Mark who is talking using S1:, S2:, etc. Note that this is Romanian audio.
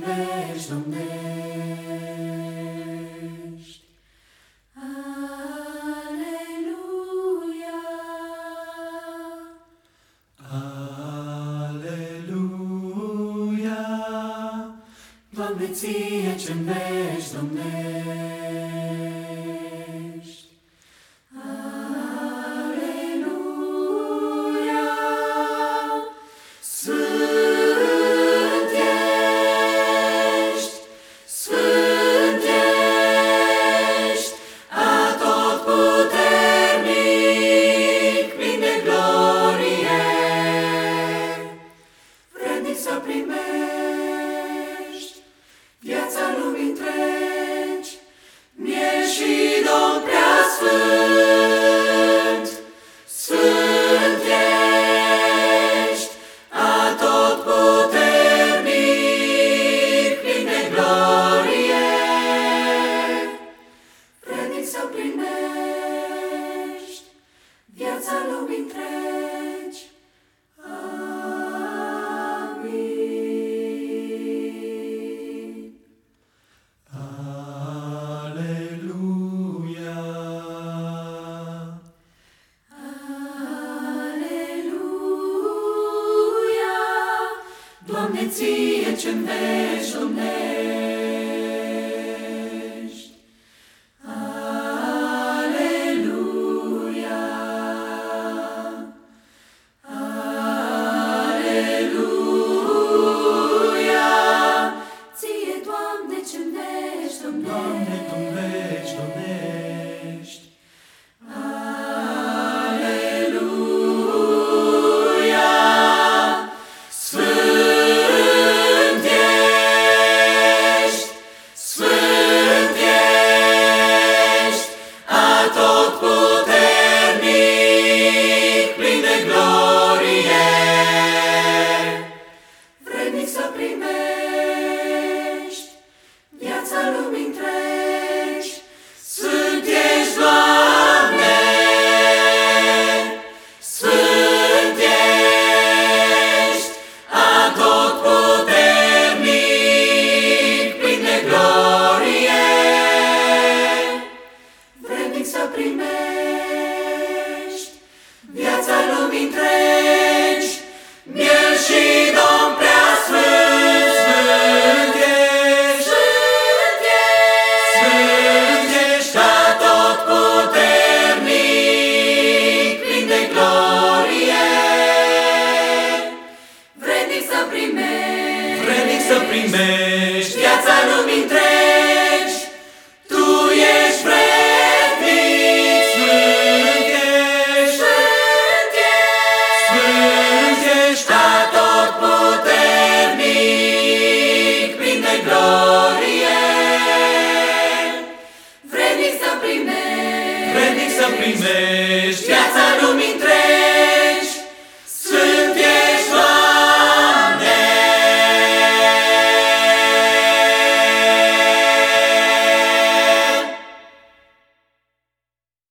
S1: vești domnești. Aleluia!
S2: Aleluia,
S1: Doamne, ție ce-mi vești domnești. Doamne, ție ce-mi vești domnești. Aleluia, Aleluia, întregi, miel și domn prea sfânt, sfânt ești, sfânt ești,
S2: Sfânt ești,
S1: atotputernic, plin de glorie, vrednic să primești,
S2: vrednic să primești
S1: viața lumii întregi. is. Yes,